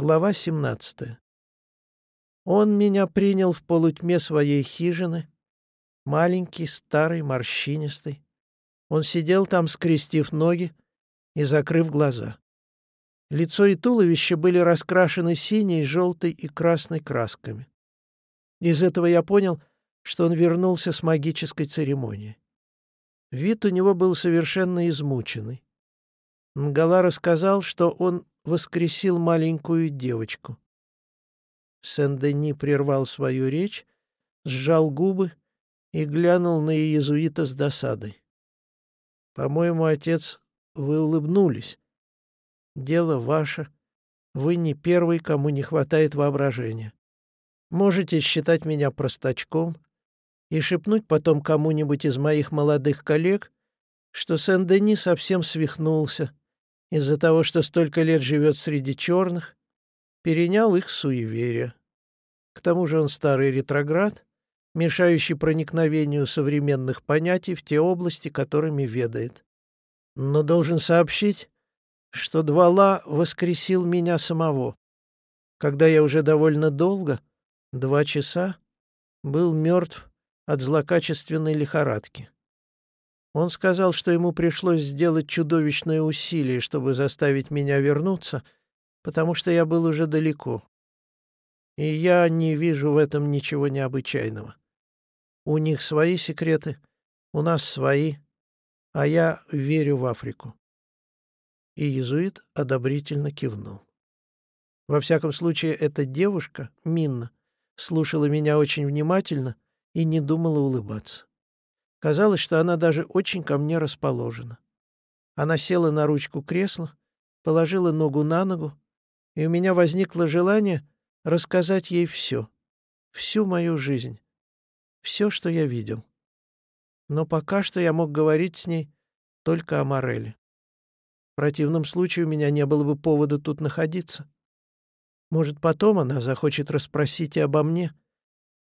Глава 17. Он меня принял в полутьме своей хижины, маленький, старый, морщинистый. Он сидел там, скрестив ноги и закрыв глаза. Лицо и туловище были раскрашены синей, желтой и красной красками. Из этого я понял, что он вернулся с магической церемонии. Вид у него был совершенно измученный. Нгала рассказал, что он воскресил маленькую девочку. Сен-Дени прервал свою речь, сжал губы и глянул на иезуита с досадой. «По-моему, отец, вы улыбнулись. Дело ваше. Вы не первый, кому не хватает воображения. Можете считать меня простачком и шепнуть потом кому-нибудь из моих молодых коллег, что Сен-Дени совсем свихнулся из-за того, что столько лет живет среди черных, перенял их суеверие. К тому же он старый ретроград, мешающий проникновению современных понятий в те области, которыми ведает. Но должен сообщить, что Двала воскресил меня самого, когда я уже довольно долго, два часа, был мертв от злокачественной лихорадки. Он сказал, что ему пришлось сделать чудовищное усилие, чтобы заставить меня вернуться, потому что я был уже далеко. И я не вижу в этом ничего необычайного. У них свои секреты, у нас свои, а я верю в Африку. И иезуит одобрительно кивнул. Во всяком случае, эта девушка, Минна, слушала меня очень внимательно и не думала улыбаться. Казалось, что она даже очень ко мне расположена. Она села на ручку кресла, положила ногу на ногу, и у меня возникло желание рассказать ей все, всю мою жизнь, все, что я видел. Но пока что я мог говорить с ней только о Мореле. В противном случае у меня не было бы повода тут находиться. Может, потом она захочет расспросить и обо мне.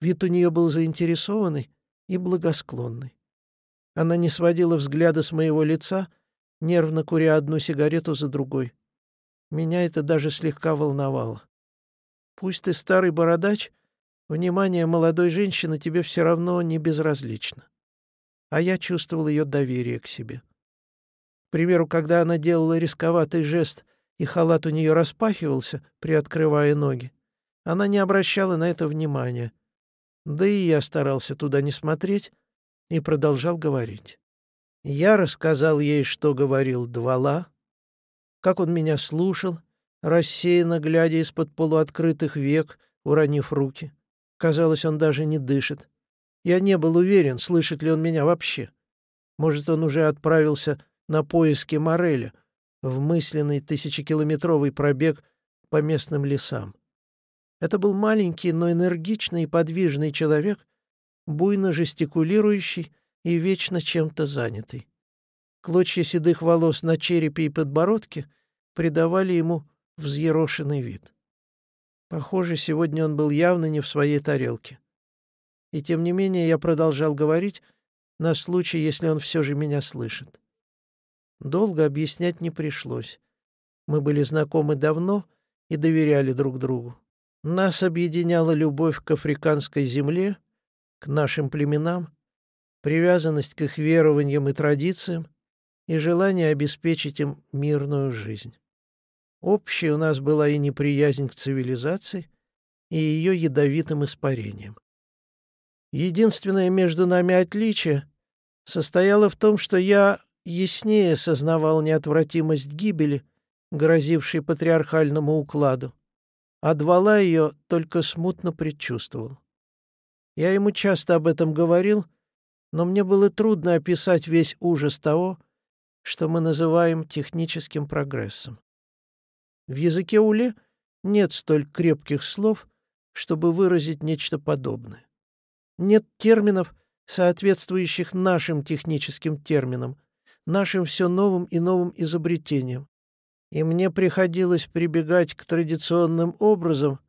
Вид у нее был заинтересованный, и благосклонный. Она не сводила взгляда с моего лица, нервно куря одну сигарету за другой. Меня это даже слегка волновало. Пусть ты старый бородач, внимание молодой женщины тебе все равно не безразлично. А я чувствовал ее доверие к себе. К примеру, когда она делала рисковатый жест, и халат у нее распахивался, приоткрывая ноги, она не обращала на это внимания, да и я старался туда не смотреть и продолжал говорить. Я рассказал ей, что говорил Двала, как он меня слушал, рассеянно глядя из-под полуоткрытых век, уронив руки. Казалось, он даже не дышит. Я не был уверен, слышит ли он меня вообще. Может, он уже отправился на поиски Мореля в мысленный тысячекилометровый пробег по местным лесам. Это был маленький, но энергичный и подвижный человек, буйно жестикулирующий и вечно чем-то занятый. Клочья седых волос на черепе и подбородке придавали ему взъерошенный вид. Похоже, сегодня он был явно не в своей тарелке. И тем не менее я продолжал говорить на случай, если он все же меня слышит. Долго объяснять не пришлось. Мы были знакомы давно и доверяли друг другу. Нас объединяла любовь к африканской земле, к нашим племенам, привязанность к их верованиям и традициям и желание обеспечить им мирную жизнь. Общей у нас была и неприязнь к цивилизации, и ее ядовитым испарением. Единственное между нами отличие состояло в том, что я яснее сознавал неотвратимость гибели, грозившей патриархальному укладу, а Двала ее только смутно предчувствовал. Я ему часто об этом говорил, но мне было трудно описать весь ужас того, что мы называем техническим прогрессом. В языке Уле нет столь крепких слов, чтобы выразить нечто подобное. Нет терминов, соответствующих нашим техническим терминам, нашим все новым и новым изобретениям, и мне приходилось прибегать к традиционным образам,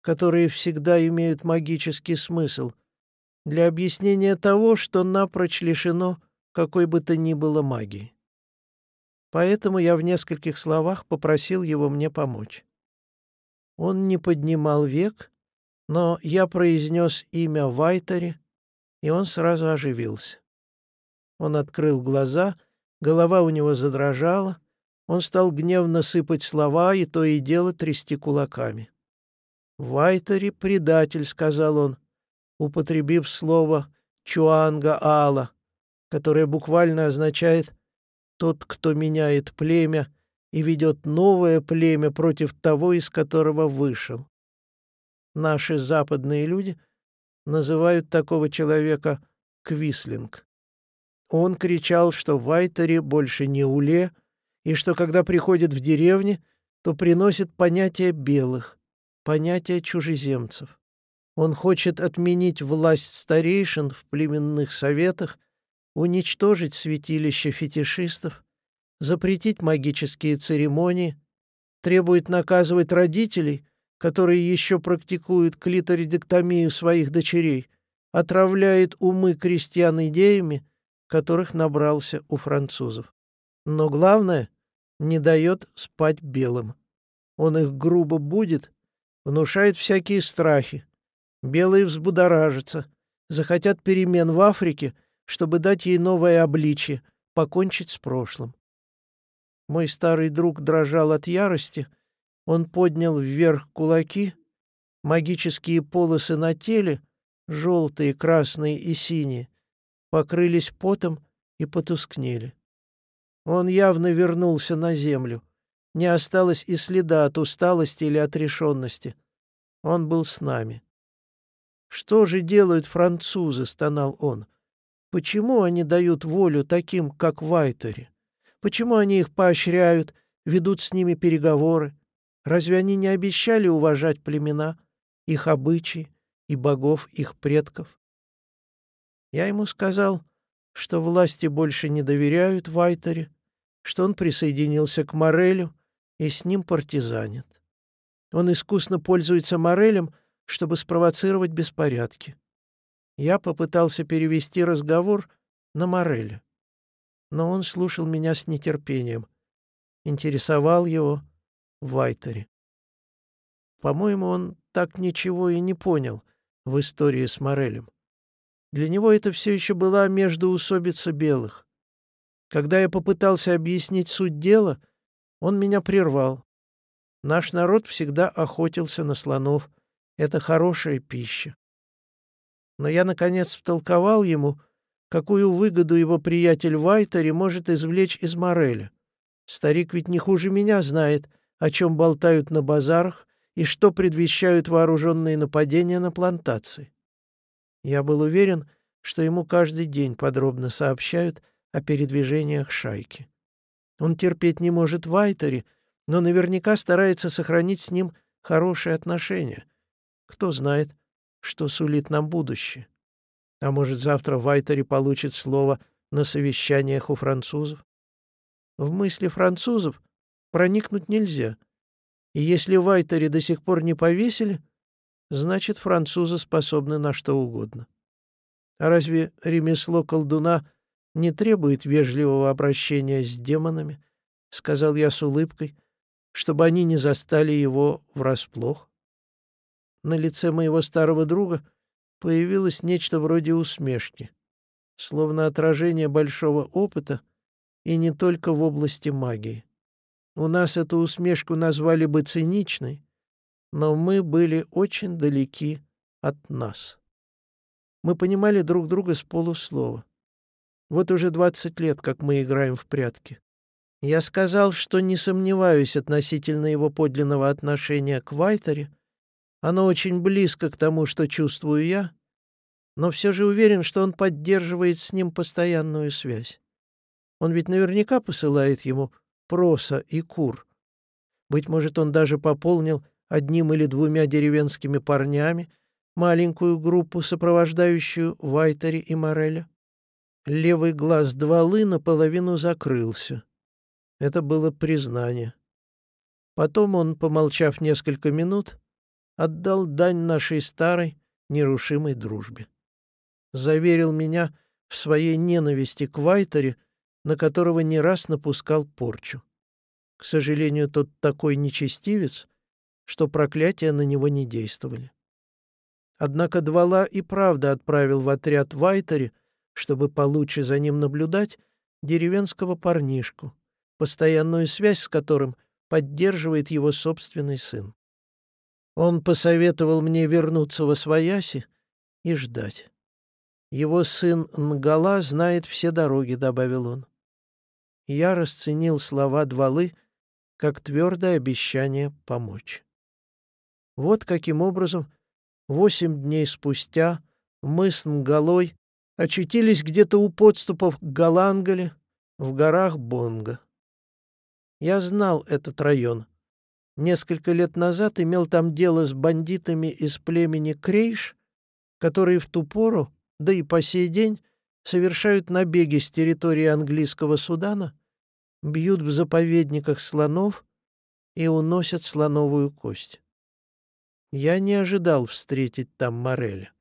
которые всегда имеют магический смысл, для объяснения того, что напрочь лишено какой бы то ни было магии. Поэтому я в нескольких словах попросил его мне помочь. Он не поднимал век, но я произнес имя Вайтери, и он сразу оживился. Он открыл глаза, голова у него задрожала, он стал гневно сыпать слова и то и дело трясти кулаками. «Вайтери — предатель», — сказал он, употребив слово «чуанга-ала», которое буквально означает «тот, кто меняет племя и ведет новое племя против того, из которого вышел». Наши западные люди называют такого человека Квислинг. Он кричал, что в Вайтере больше не уле, и что когда приходит в деревни, то приносит понятие белых, понятие чужеземцев. Он хочет отменить власть старейшин в племенных советах, уничтожить святилище фетишистов, запретить магические церемонии, требует наказывать родителей, которые еще практикуют клиторидектомию своих дочерей, отравляет умы крестьян идеями, которых набрался у французов. Но главное, не дает спать белым. Он их грубо будет, внушает всякие страхи. Белые взбудоражатся, захотят перемен в Африке, чтобы дать ей новое обличье, покончить с прошлым. Мой старый друг дрожал от ярости, он поднял вверх кулаки, магические полосы на теле, желтые, красные и синие, покрылись потом и потускнели. Он явно вернулся на землю. Не осталось и следа от усталости или отрешенности. Он был с нами. «Что же делают французы?» — стонал он. «Почему они дают волю таким, как Вайтери? Почему они их поощряют, ведут с ними переговоры? Разве они не обещали уважать племена, их обычаи и богов их предков?» Я ему сказал, что власти больше не доверяют Вайтере, что он присоединился к Морелю и с ним партизанит. Он искусно пользуется Морелем, чтобы спровоцировать беспорядки. Я попытался перевести разговор на Мореля, но он слушал меня с нетерпением. Интересовал его Вайтере. По-моему, он так ничего и не понял в истории с Морелем. Для него это все еще была междоусобица белых. Когда я попытался объяснить суть дела, он меня прервал. Наш народ всегда охотился на слонов. Это хорошая пища. Но я, наконец, втолковал ему, какую выгоду его приятель Вайтери может извлечь из Мореля. Старик ведь не хуже меня знает, о чем болтают на базарах и что предвещают вооруженные нападения на плантации. Я был уверен, что ему каждый день подробно сообщают о передвижениях шайки. Он терпеть не может Вайтери, но наверняка старается сохранить с ним хорошие отношения. Кто знает, что сулит нам будущее. А может, завтра Вайтери получит слово на совещаниях у французов? В мысли французов проникнуть нельзя. И если Вайтери до сих пор не повесили, значит, французы способны на что угодно. А разве ремесло колдуна не требует вежливого обращения с демонами? — сказал я с улыбкой, чтобы они не застали его врасплох. На лице моего старого друга появилось нечто вроде усмешки, словно отражение большого опыта и не только в области магии. У нас эту усмешку назвали бы циничной, но мы были очень далеки от нас. Мы понимали друг друга с полуслова. Вот уже двадцать лет, как мы играем в прятки. Я сказал, что не сомневаюсь относительно его подлинного отношения к Вайтере. Оно очень близко к тому, что чувствую я, но все же уверен, что он поддерживает с ним постоянную связь. Он ведь наверняка посылает ему проса и кур. Быть может, он даже пополнил одним или двумя деревенскими парнями маленькую группу, сопровождающую Вайтери и Мореля. Левый глаз Двалы наполовину закрылся. Это было признание. Потом он, помолчав несколько минут, отдал дань нашей старой, нерушимой дружбе. Заверил меня в своей ненависти к Вайтере, на которого не раз напускал порчу. К сожалению, тот такой нечестивец, что проклятия на него не действовали. Однако Двала и правда отправил в отряд Вайтери, чтобы получше за ним наблюдать, деревенского парнишку, постоянную связь с которым поддерживает его собственный сын. Он посоветовал мне вернуться во Свояси и ждать. Его сын Нгала знает все дороги, — добавил он. Я расценил слова Двалы как твердое обещание помочь. Вот каким образом восемь дней спустя мы с Нгалой очутились где-то у подступов к Галангале в горах Бонга. Я знал этот район. Несколько лет назад имел там дело с бандитами из племени Крейш, которые в ту пору да и по сей день совершают набеги с территории английского Судана, бьют в заповедниках слонов и уносят слоновую кость. Я не ожидал встретить там Мореля.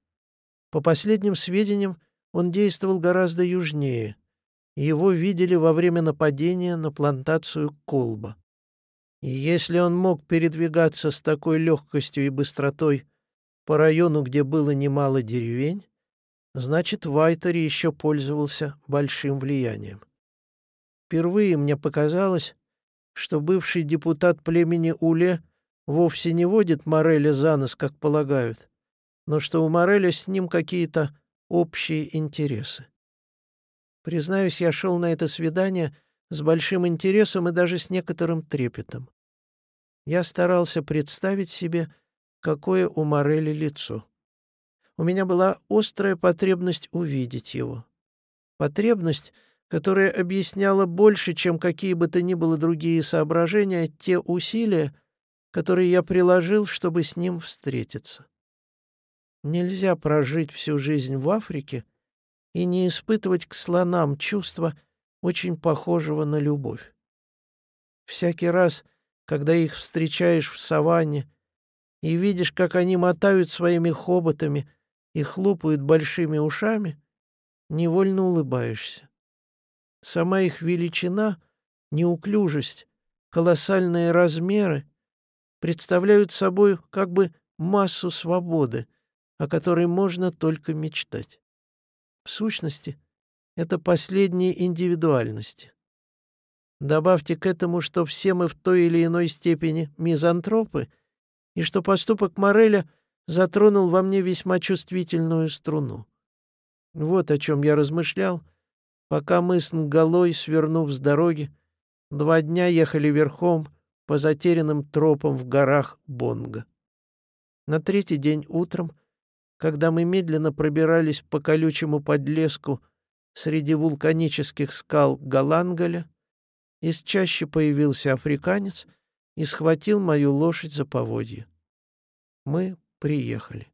По последним сведениям, он действовал гораздо южнее. Его видели во время нападения на плантацию Колба. И если он мог передвигаться с такой легкостью и быстротой по району, где было немало деревень, Значит, Вайтери еще пользовался большим влиянием. Впервые мне показалось, что бывший депутат племени Уле вовсе не водит Мореля за нос, как полагают, но что у Мореля с ним какие-то общие интересы. Признаюсь, я шел на это свидание с большим интересом и даже с некоторым трепетом. Я старался представить себе, какое у Мореля лицо у меня была острая потребность увидеть его. Потребность, которая объясняла больше, чем какие бы то ни было другие соображения, те усилия, которые я приложил, чтобы с ним встретиться. Нельзя прожить всю жизнь в Африке и не испытывать к слонам чувства, очень похожего на любовь. Всякий раз, когда их встречаешь в саванне и видишь, как они мотают своими хоботами — и хлопают большими ушами, невольно улыбаешься. Сама их величина, неуклюжесть, колоссальные размеры представляют собой как бы массу свободы, о которой можно только мечтать. В сущности, это последние индивидуальности. Добавьте к этому, что все мы в той или иной степени мизантропы, и что поступок Мореля затронул во мне весьма чувствительную струну. Вот о чем я размышлял, пока мы с Нголой, свернув с дороги, два дня ехали верхом по затерянным тропам в горах Бонга. На третий день утром, когда мы медленно пробирались по колючему подлеску среди вулканических скал Галангаля, из чаще появился африканец и схватил мою лошадь за поводье. Мы приехали.